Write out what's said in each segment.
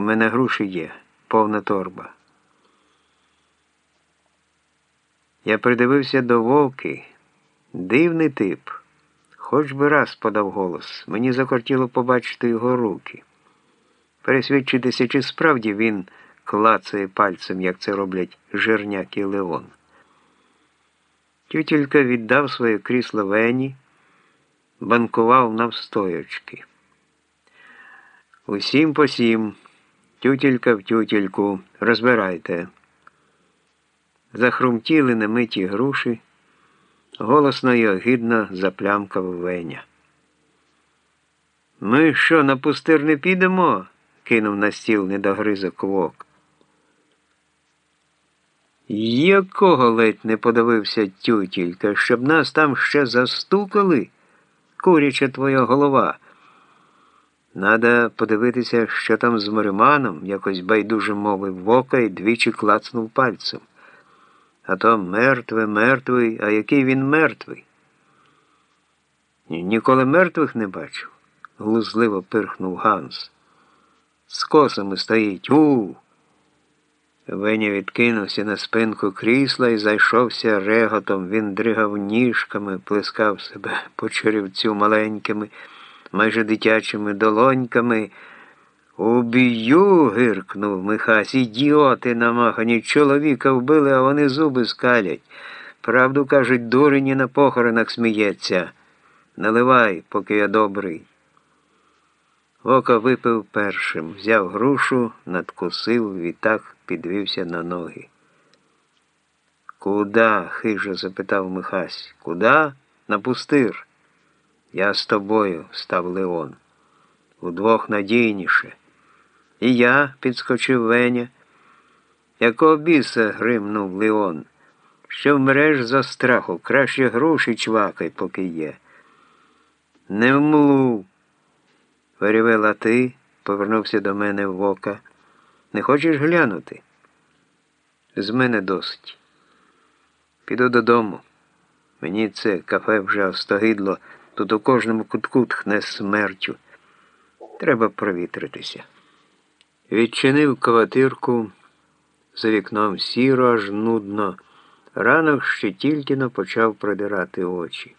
У мене груші є, повна торба. Я придивився до вовки. Дивний тип. Хоч би раз подав голос. Мені закортіло побачити його руки. Пересвідчитися, чи справді він клацає пальцем, як це роблять Жерняк і Леон. Тютілька віддав своє крісло Вені, банкував навстоячки. Усім по сім, тютілька в тютільку, розбирайте. Захрумтіли немиті груші, голосно й огидно заплямкав Веня. Ми що, на пустир не підемо? кинув на стіл недогризок вок. Якого ледь не подивився тютілька, щоб нас там ще застукали, куряча твоя голова. Надо подивитися, що там з Мариманом, якось байдуже мовив вока і двічі клацнув пальцем. А то мертве, мертвий, а який він мертвий? Ніколи мертвих не бачив, глузливо пирхнув Ганс. З косами стоїть. У. Веня відкинувся на спинку крісла і зайшовся реготом. Він дригав ніжками, плескав себе по черівцю маленькими, майже дитячими долоньками. Уб'ю, гиркнув Михась, ідіоти намахані, чоловіка вбили, а вони зуби скалять. Правду кажуть, дурені на похоронах сміється. Наливай, поки я добрий. Око випив першим, взяв грушу, надкусив, відтак підвівся на ноги. Куда? хижо запитав Михась. Куда? На пустир. Я з тобою, став Леон. Удвох надійніше. І я, підскочив Веня. Якого біса гримнув Леон. Що вмреш за страху, краще груші чвакай, поки є. Не вмлу. Перевела ти, повернувся до мене в ока. Не хочеш глянути? З мене досить. Піду додому. Мені це кафе вже остогидло, тут у кожному кутку тхне смертю. Треба провітритися. Відчинив квартирку, за вікном сіро, аж нудно. Ранок ще тільки но почав продирати очі.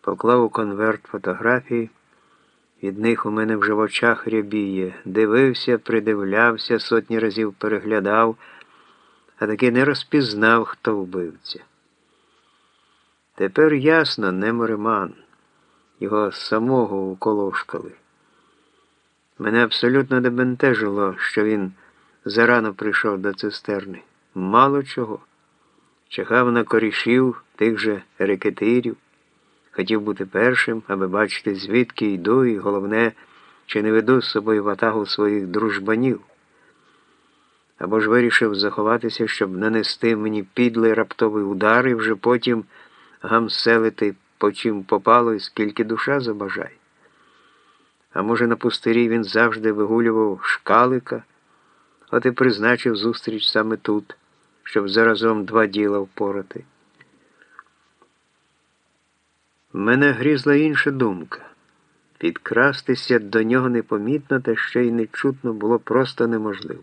Поклав у конверт фотографії. Від них у мене вже в очах рябіє. Дивився, придивлявся, сотні разів переглядав, а таки не розпізнав, хто вбивця. Тепер ясно, не Мориман. Його самого уколошкали. Мене абсолютно небентежило, що він зарано прийшов до цистерни. Мало чого. Чекав на корішів тих же рекетирів. Хотів бути першим, аби бачити, звідки йду, і головне, чи не веду з собою ватагу своїх дружбанів. Або ж вирішив заховатися, щоб нанести мені підлий раптовий удар і вже потім гамселити, по чим попало і скільки душа забажає. А може, на пустирі він завжди вигулював шкалика, от і призначив зустріч саме тут, щоб заразом два діла впорати. Мене грізла інша думка. Підкрастися до нього непомітно та ще й нечутно було просто неможливо.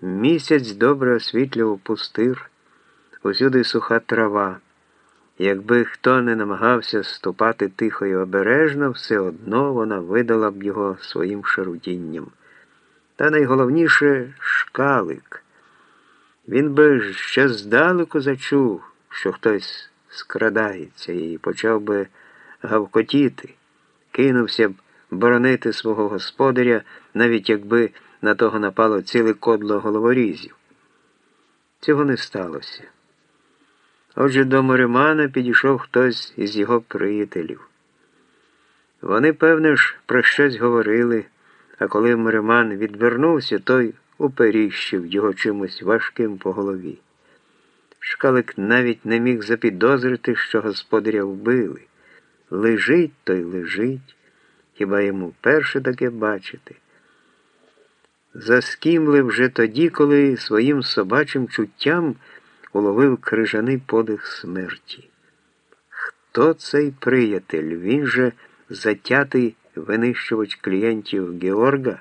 Місяць добре освітлював пустир, усюди суха трава. Якби хто не намагався ступати тихо і обережно, все одно вона видала б його своїм шарудінням. Та найголовніше шкалик. Він би ще здалеку зачув, що хтось скрадається і почав би гавкотіти, кинувся б боронити свого господаря, навіть якби на того напало ціле кодло головорізів. Цього не сталося. Отже, до Моримана підійшов хтось із його приятелів. Вони, певне ж, про щось говорили, а коли Мориман відвернувся, той уперіщив його чимось важким по голові. Шкалик навіть не міг запідозрити, що господаря вбили. Лежить той лежить, хіба йому перше таке бачити. Заскімлив вже тоді, коли своїм собачим чуттям уловив крижаний подих смерті. Хто цей приятель? Він же затятий винищувач клієнтів Георга